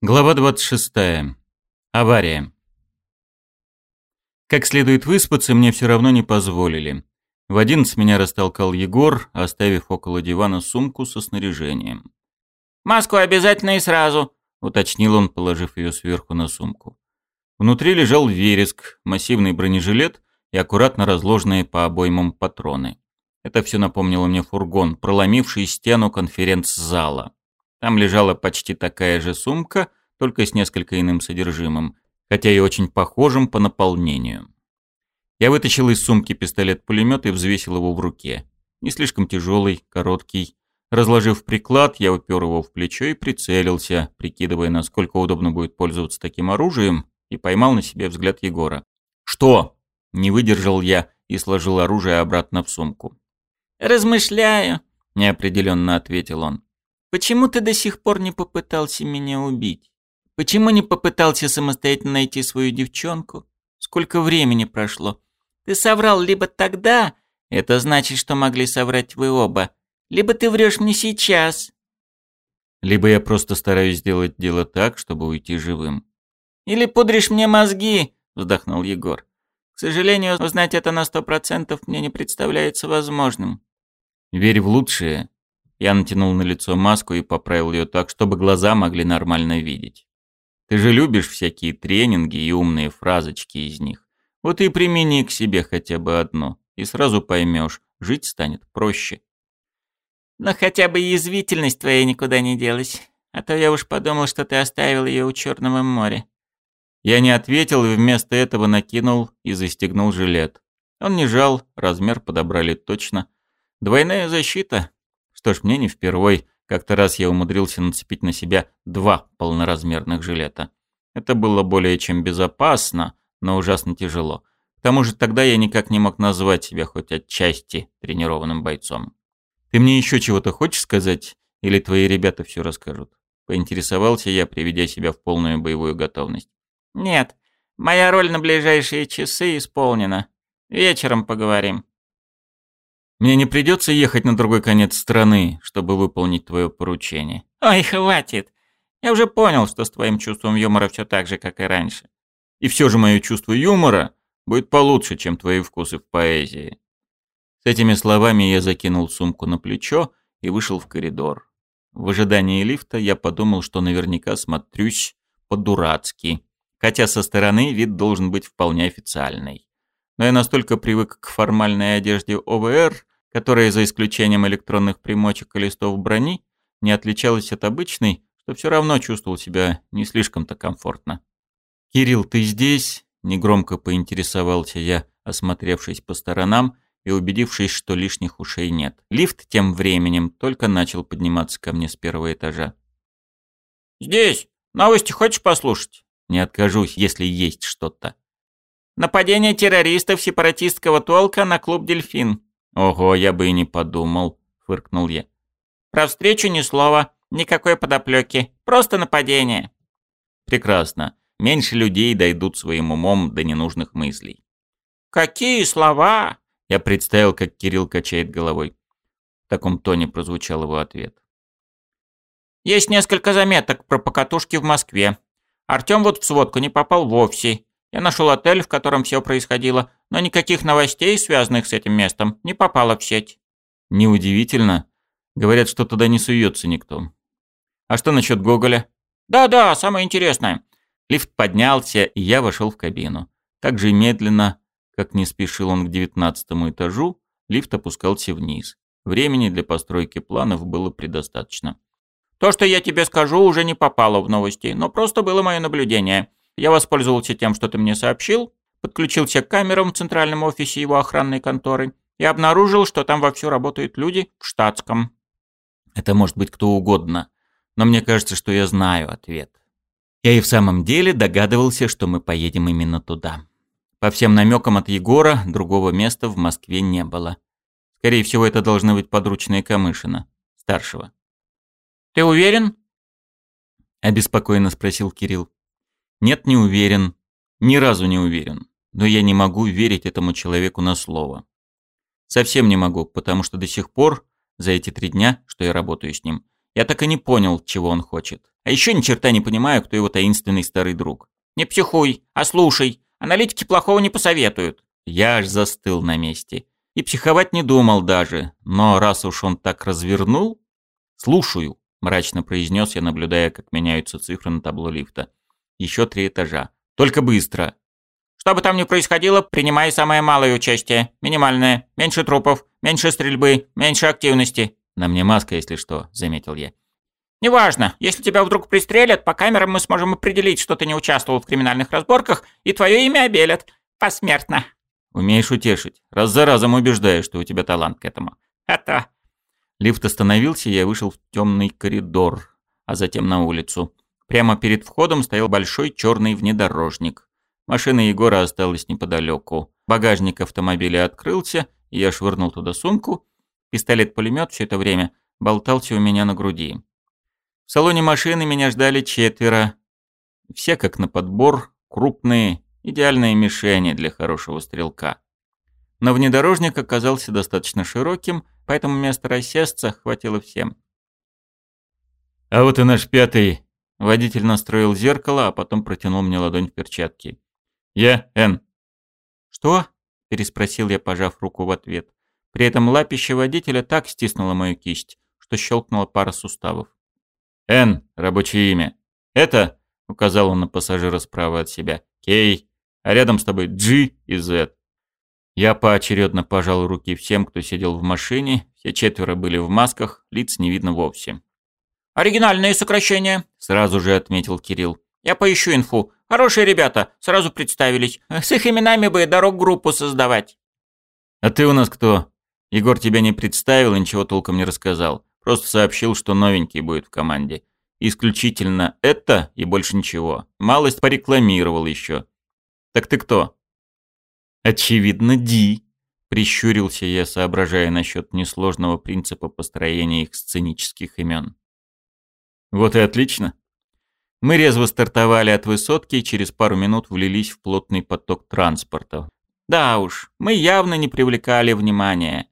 Глава 26. Авария. Как следует выспаться, мне все равно не позволили. В одиннадцать меня растолкал Егор, оставив около дивана сумку со снаряжением. «Маску обязательно и сразу», — уточнил он, положив ее сверху на сумку. Внутри лежал вереск, массивный бронежилет и аккуратно разложенные по обоймам патроны. Это все напомнило мне фургон, проломивший стену конференц-зала. Там лежала почти такая же сумка, только с несколько иным содержимым, хотя и очень похожим по наполнению. Я вытащил из сумки пистолет-пулемет и взвесил его в руке. Не слишком тяжелый, короткий. Разложив приклад, я упер его в плечо и прицелился, прикидывая, насколько удобно будет пользоваться таким оружием, и поймал на себе взгляд Егора. «Что?» – не выдержал я и сложил оружие обратно в сумку. «Размышляю», – неопределенно ответил он. Почему ты до сих пор не попытался меня убить? Почему не попытался самостоятельно найти свою девчонку? Сколько времени прошло? Ты соврал либо тогда, это значит, что могли соврать вы оба, либо ты врешь мне сейчас. Либо я просто стараюсь сделать дело так, чтобы уйти живым. Или пудришь мне мозги, вздохнул Егор. К сожалению, узнать это на сто процентов мне не представляется возможным. Верь в лучшее я натянул на лицо маску и поправил ее так, чтобы глаза могли нормально видеть. Ты же любишь всякие тренинги и умные фразочки из них. Вот и примени к себе хотя бы одну, и сразу поймешь, жить станет проще. Но хотя бы язвительность твоя никуда не делась. А то я уж подумал, что ты оставил ее у Черного моря. Я не ответил и вместо этого накинул и застегнул жилет. Он не жал, размер подобрали точно. Двойная защита, что ж, мне не впервой. Как-то раз я умудрился нацепить на себя два полноразмерных жилета. Это было более чем безопасно, но ужасно тяжело. К тому же тогда я никак не мог назвать себя хоть отчасти тренированным бойцом. «Ты мне еще чего-то хочешь сказать? Или твои ребята все расскажут?» Поинтересовался я, приведя себя в полную боевую готовность. «Нет, моя роль на ближайшие часы исполнена. Вечером поговорим». Мне не придется ехать на другой конец страны, чтобы выполнить твое поручение. Ой, хватит. Я уже понял, что с твоим чувством юмора все так же, как и раньше. И все же мое чувство юмора будет получше, чем твои вкусы в поэзии. С этими словами я закинул сумку на плечо и вышел в коридор. В ожидании лифта я подумал, что наверняка смотрюсь по-дурацки, хотя со стороны вид должен быть вполне официальный. Но я настолько привык к формальной одежде ОВР, которая, за исключением электронных примочек и листов брони, не отличалась от обычной, что все равно чувствовал себя не слишком-то комфортно. «Кирилл, ты здесь?» – негромко поинтересовался я, осмотревшись по сторонам и убедившись, что лишних ушей нет. Лифт тем временем только начал подниматься ко мне с первого этажа. «Здесь! Новости хочешь послушать?» «Не откажусь, если есть что-то». «Нападение террористов сепаратистского толка на клуб «Дельфин». «Ого, я бы и не подумал», — фыркнул я. «Про встречу ни слова, никакой подоплеки, просто нападение». «Прекрасно. Меньше людей дойдут своим умом до ненужных мыслей». «Какие слова?» Я представил, как Кирилл качает головой. В таком тоне прозвучал его ответ. «Есть несколько заметок про покатушки в Москве. Артём вот в сводку не попал вовсе. Я нашел отель, в котором все происходило, но никаких новостей, связанных с этим местом, не попало в сеть. Неудивительно. Говорят, что туда не суется никто. А что насчет Гоголя? Да-да, самое интересное. Лифт поднялся, и я вошел в кабину. Так же медленно, как не спешил он к девятнадцатому этажу, лифт опускался вниз. Времени для постройки планов было предостаточно. То, что я тебе скажу, уже не попало в новости, но просто было мое наблюдение. Я воспользовался тем, что ты мне сообщил, подключился к камерам в центральном офисе его охранной конторы и обнаружил, что там вовсю работают люди в штатском. Это может быть кто угодно, но мне кажется, что я знаю ответ. Я и в самом деле догадывался, что мы поедем именно туда. По всем намекам от Егора, другого места в Москве не было. Скорее всего, это должны быть подручные Камышина, старшего. «Ты уверен?» – обеспокоенно спросил Кирилл. Нет, не уверен. Ни разу не уверен. Но я не могу верить этому человеку на слово. Совсем не могу, потому что до сих пор, за эти три дня, что я работаю с ним, Я так и не понял, чего он хочет. А еще ни черта не понимаю, кто его таинственный старый друг. «Не психуй, а слушай. Аналитики плохого не посоветуют». Я аж застыл на месте. И психовать не думал даже. Но раз уж он так развернул... «Слушаю», — мрачно произнес я, наблюдая, как меняются цифры на табло лифта. Еще три этажа. Только быстро. Что бы там ни происходило, принимай самое малое участие. Минимальное. Меньше трупов, меньше стрельбы, меньше активности. На мне маска, если что, заметил я. Неважно, если тебя вдруг пристрелят, по камерам мы сможем определить, что ты не участвовал в криминальных разборках, и твое имя обелят. Посмертно. Умеешь утешить. Раз за разом убеждаешь, что у тебя талант к этому. А то. Лифт остановился, я вышел в темный коридор, а затем на улицу. Прямо перед входом стоял большой черный внедорожник. Машина Егора осталась неподалеку. Багажник автомобиля открылся, и я швырнул туда сумку. Пистолет-пулемет все это время болтался у меня на груди. В салоне машины меня ждали четверо. Все как на подбор, крупные, идеальные мишени для хорошего стрелка. Но внедорожник оказался достаточно широким, поэтому места рассесться хватило всем. А вот и наш пятый. Водитель настроил зеркало, а потом протянул мне ладонь в перчатке. Я Н. Что? переспросил я, пожав руку в ответ. При этом лапище водителя так стиснуло мою кисть, что щелкнула пара суставов. Н – рабочее имя. Это, указал он на пассажира справа от себя, Кей, а рядом с тобой G и Z. Я поочередно пожал руки всем, кто сидел в машине, все четверо были в масках, лиц не видно вовсе. «Оригинальные сокращения», – сразу же отметил Кирилл. «Я поищу инфу. Хорошие ребята, сразу представились. С их именами бы дорог-группу создавать». «А ты у нас кто?» Егор тебя не представил и ничего толком не рассказал. Просто сообщил, что новенький будет в команде. Исключительно это и больше ничего. Малость порекламировал еще. Так ты кто? Очевидно, Ди. Прищурился я, соображая насчет несложного принципа построения их сценических имен. Вот и отлично. Мы резво стартовали от высотки и через пару минут влились в плотный поток транспорта. Да уж, мы явно не привлекали внимания.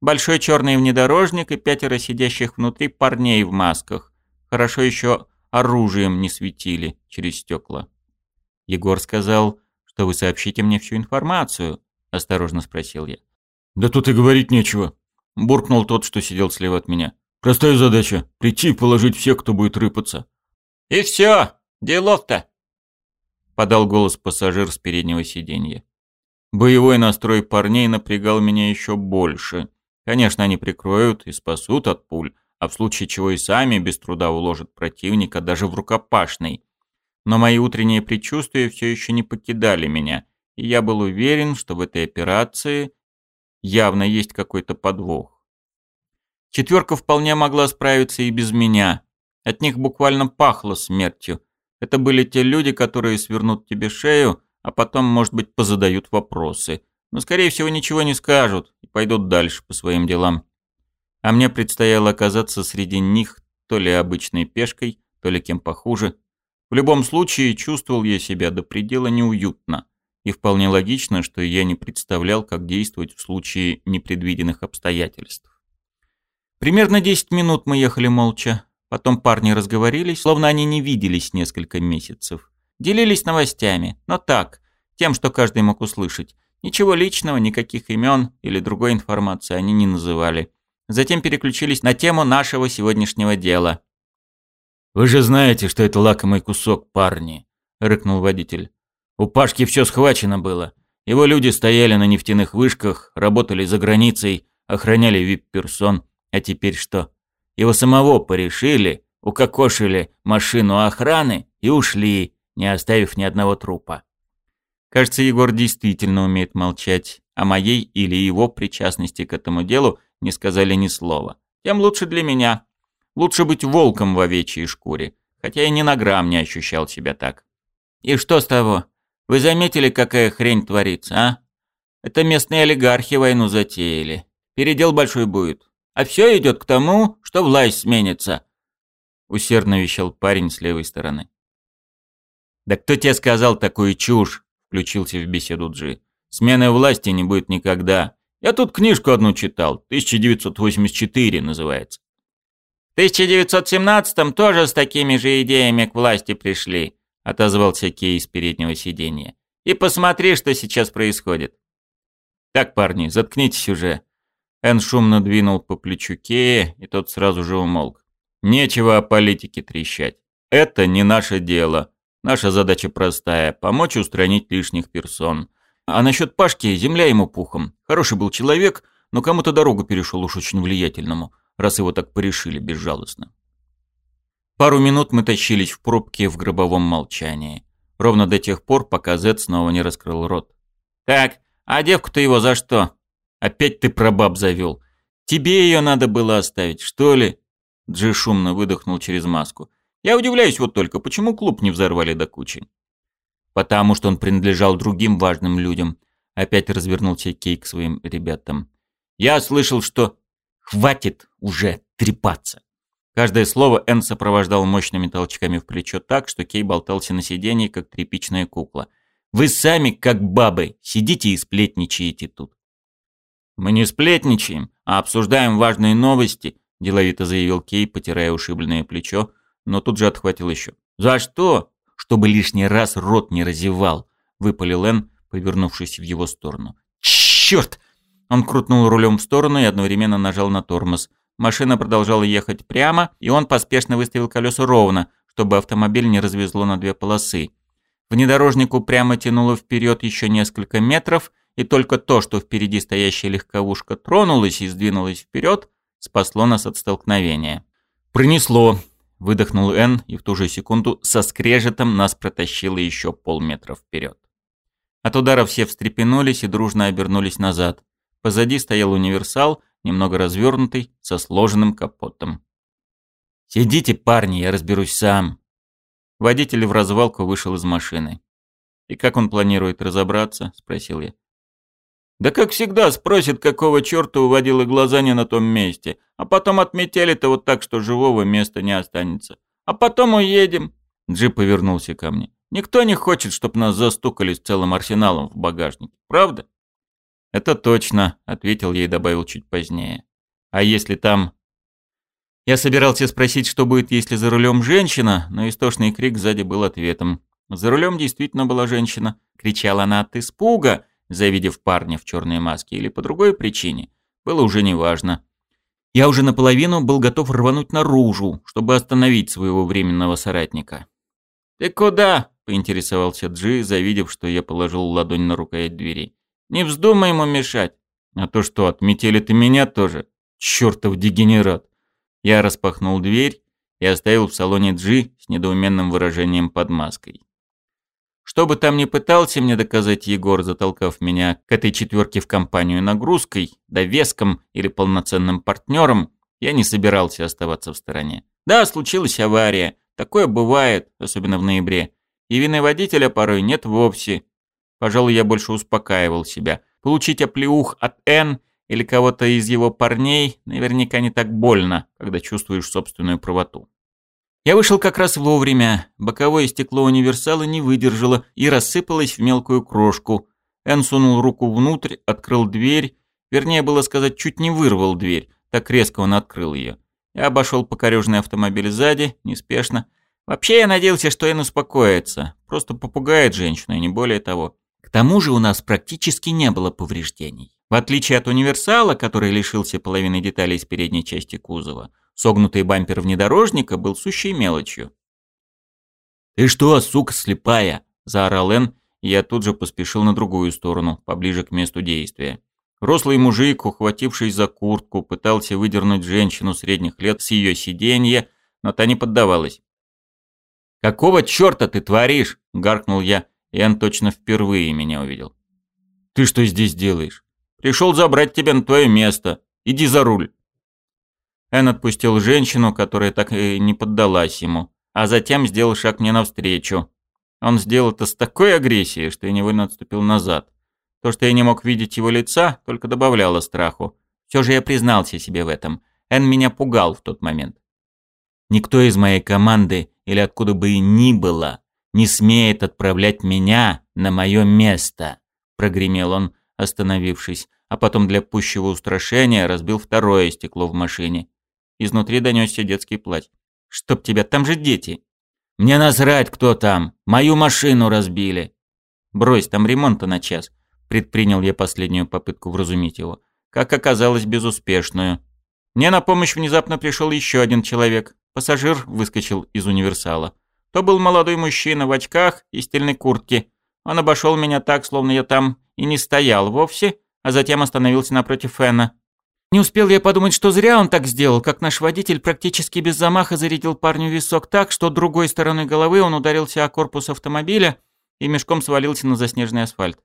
Большой черный внедорожник и пятеро сидящих внутри парней в масках. Хорошо еще оружием не светили через стекла. Егор сказал, что вы сообщите мне всю информацию, осторожно спросил я. Да тут и говорить нечего, буркнул тот, что сидел слева от меня. Простая задача – прийти и положить всех, кто будет рыпаться. «И все, делов-то!» – подал голос пассажир с переднего сиденья. Боевой настрой парней напрягал меня еще больше. Конечно, они прикроют и спасут от пуль, а в случае чего и сами без труда уложат противника даже в рукопашный. Но мои утренние предчувствия все еще не покидали меня, и я был уверен, что в этой операции явно есть какой-то подвох. Четверка вполне могла справиться и без меня. От них буквально пахло смертью. Это были те люди, которые свернут тебе шею, а потом, может быть, позадают вопросы но, скорее всего, ничего не скажут и пойдут дальше по своим делам. А мне предстояло оказаться среди них то ли обычной пешкой, то ли кем похуже. В любом случае, чувствовал я себя до предела неуютно. И вполне логично, что я не представлял, как действовать в случае непредвиденных обстоятельств. Примерно 10 минут мы ехали молча. Потом парни разговорились, словно они не виделись несколько месяцев. Делились новостями, но так, тем, что каждый мог услышать. Ничего личного, никаких имен или другой информации они не называли. Затем переключились на тему нашего сегодняшнего дела. «Вы же знаете, что это лакомый кусок, парни», — рыкнул водитель. «У Пашки все схвачено было. Его люди стояли на нефтяных вышках, работали за границей, охраняли вип-персон. А теперь что? Его самого порешили, укокошили машину охраны и ушли, не оставив ни одного трупа. Кажется, Егор действительно умеет молчать. О моей или его причастности к этому делу не сказали ни слова. Тем лучше для меня. Лучше быть волком в овечьей шкуре. Хотя я ни на грамм не ощущал себя так. И что с того? Вы заметили, какая хрень творится, а? Это местные олигархи войну затеяли. Передел большой будет. А все идет к тому, что власть сменится. Усердно вещал парень с левой стороны. «Да кто тебе сказал такую чушь?» включился в беседу Джи. «Смены власти не будет никогда. Я тут книжку одну читал, 1984 называется». В 1917-м тоже с такими же идеями к власти пришли, отозвался Кей из переднего сиденья. И посмотри, что сейчас происходит. Так, парни, заткнитесь уже. Эн шумно двинул по плечу Кея, и тот сразу же умолк. Нечего о политике трещать. Это не наше дело. Наша задача простая – помочь устранить лишних персон. А насчет Пашки – земля ему пухом. Хороший был человек, но кому-то дорогу перешел уж очень влиятельному, раз его так порешили безжалостно. Пару минут мы тащились в пробке в гробовом молчании. Ровно до тех пор, пока Зет снова не раскрыл рот. «Так, а девку-то его за что?» «Опять ты про баб завел. Тебе ее надо было оставить, что ли?» Джи шумно выдохнул через маску. «Я удивляюсь вот только, почему клуб не взорвали до кучи?» «Потому что он принадлежал другим важным людям», — опять развернулся Кей к своим ребятам. «Я слышал, что...» «Хватит уже трепаться!» Каждое слово Энн сопровождал мощными толчками в плечо так, что Кей болтался на сиденье, как тряпичная кукла. «Вы сами, как бабы, сидите и сплетничаете тут». «Мы не сплетничаем, а обсуждаем важные новости», деловито заявил Кей, потирая ушибленное плечо, но тут же отхватил еще. «За что?» «Чтобы лишний раз рот не разевал», — выпалил Энн, повернувшись в его сторону. «Черт!» Он крутнул рулем в сторону и одновременно нажал на тормоз. Машина продолжала ехать прямо, и он поспешно выставил колеса ровно, чтобы автомобиль не развезло на две полосы. Внедорожнику прямо тянуло вперед еще несколько метров, и только то, что впереди стоящая легковушка тронулась и сдвинулась вперед, спасло нас от столкновения. «Пронесло», — выдохнул Н, и в ту же секунду со скрежетом нас протащило еще полметра вперед. От удара все встрепенулись и дружно обернулись назад. Позади стоял универсал, немного развернутый, со сложенным капотом. «Сидите, парни, я разберусь сам». Водитель в развалку вышел из машины. «И как он планирует разобраться?» – спросил я. Да как всегда, спросит, какого черта уводила глаза не на том месте. А потом отметили-то вот так, что живого места не останется. А потом уедем. Джип повернулся ко мне. Никто не хочет, чтобы нас застукали с целым арсеналом в багажнике. Правда? Это точно, ответил и добавил чуть позднее. А если там... Я собирался спросить, что будет, если за рулем женщина, но истошный крик сзади был ответом. За рулем действительно была женщина. Кричала она от испуга, завидев парня в черной маске, или по другой причине, было уже неважно. Я уже наполовину был готов рвануть наружу, чтобы остановить своего временного соратника. «Ты куда?» – поинтересовался Джи, завидев, что я положил ладонь на рукоять двери. «Не вздумай ему мешать!» «А то что, отметили ты меня тоже? Чёртов дегенерат!» Я распахнул дверь и оставил в салоне Джи с недоуменным выражением под маской. Что бы там ни пытался мне доказать Егор, затолкав меня к этой четверке в компанию нагрузкой, довеском или полноценным партнером, я не собирался оставаться в стороне. Да, случилась авария. Такое бывает, особенно в ноябре. И вины водителя порой нет вовсе. Пожалуй, я больше успокаивал себя. Получить оплеух от Н или кого-то из его парней наверняка не так больно, когда чувствуешь собственную правоту. Я вышел как раз вовремя. Боковое стекло универсала не выдержало и рассыпалось в мелкую крошку. Эн сунул руку внутрь, открыл дверь. Вернее, было сказать, чуть не вырвал дверь. Так резко он открыл ее. Я обошел покорежный автомобиль сзади, неспешно. Вообще я надеялся, что Эн успокоится. Просто попугает женщину, и не более того. К тому же у нас практически не было повреждений. В отличие от универсала, который лишился половины деталей с передней части кузова, Согнутый бампер внедорожника был сущей мелочью. «Ты что, сука слепая?» – заорал Эн, и я тут же поспешил на другую сторону, поближе к месту действия. Рослый мужик, ухватившись за куртку, пытался выдернуть женщину средних лет с ее сиденья, но та не поддавалась. «Какого черта ты творишь?» – гаркнул я, и Эн точно впервые меня увидел. «Ты что здесь делаешь? Пришел забрать тебя на твое место. Иди за руль». Эн отпустил женщину, которая так и не поддалась ему, а затем сделал шаг мне навстречу. Он сделал это с такой агрессией, что я невольно отступил назад. То, что я не мог видеть его лица, только добавляло страху. Все же я признался себе в этом. Эн меня пугал в тот момент. Никто из моей команды, или откуда бы и ни было, не смеет отправлять меня на мое место, прогремел он, остановившись, а потом для пущего устрашения разбил второе стекло в машине. Изнутри донесся детский плач. «Чтоб тебя, там же дети!» «Мне насрать, кто там! Мою машину разбили!» «Брось, там ремонта на час», — предпринял я последнюю попытку вразумить его. Как оказалось, безуспешную. Мне на помощь внезапно пришел еще один человек. Пассажир выскочил из универсала. То был молодой мужчина в очках и стильной куртке. Он обошел меня так, словно я там и не стоял вовсе, а затем остановился напротив Фэна. Не успел я подумать, что зря он так сделал, как наш водитель практически без замаха зарядил парню висок так, что другой стороной головы он ударился о корпус автомобиля и мешком свалился на заснеженный асфальт.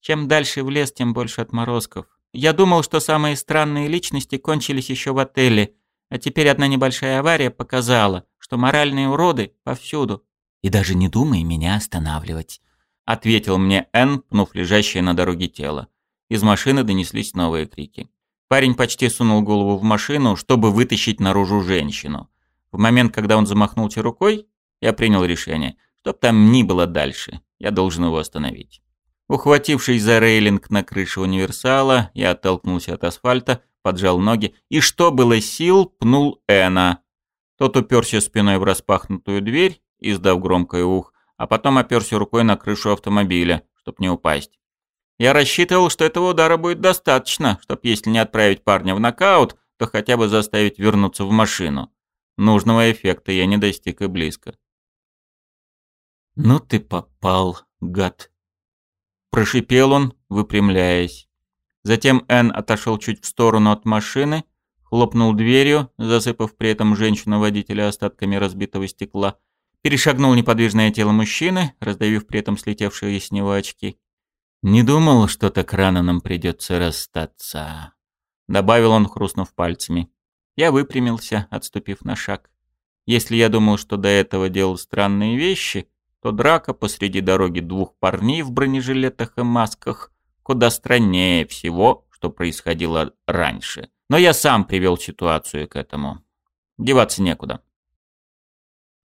Чем дальше в лес, тем больше отморозков. Я думал, что самые странные личности кончились еще в отеле, а теперь одна небольшая авария показала, что моральные уроды повсюду. «И даже не думай меня останавливать», — ответил мне Энн, пнув лежащее на дороге тело. Из машины донеслись новые крики. Парень почти сунул голову в машину, чтобы вытащить наружу женщину. В момент, когда он замахнулся рукой, я принял решение. Чтоб там ни было дальше, я должен его остановить. Ухватившись за рейлинг на крыше универсала, я оттолкнулся от асфальта, поджал ноги и, что было сил, пнул Эна. Тот уперся спиной в распахнутую дверь, издав громкое ух, а потом оперся рукой на крышу автомобиля, чтобы не упасть. Я рассчитывал, что этого удара будет достаточно, чтобы если не отправить парня в нокаут, то хотя бы заставить вернуться в машину. Нужного эффекта я не достиг и близко. «Ну ты попал, гад!» Прошипел он, выпрямляясь. Затем Энн отошел чуть в сторону от машины, хлопнул дверью, засыпав при этом женщину-водителя остатками разбитого стекла, перешагнул неподвижное тело мужчины, раздавив при этом слетевшие с него очки. «Не думал, что так рано нам придется расстаться», — добавил он, хрустнув пальцами. Я выпрямился, отступив на шаг. Если я думал, что до этого делал странные вещи, то драка посреди дороги двух парней в бронежилетах и масках куда страннее всего, что происходило раньше. Но я сам привел ситуацию к этому. Деваться некуда.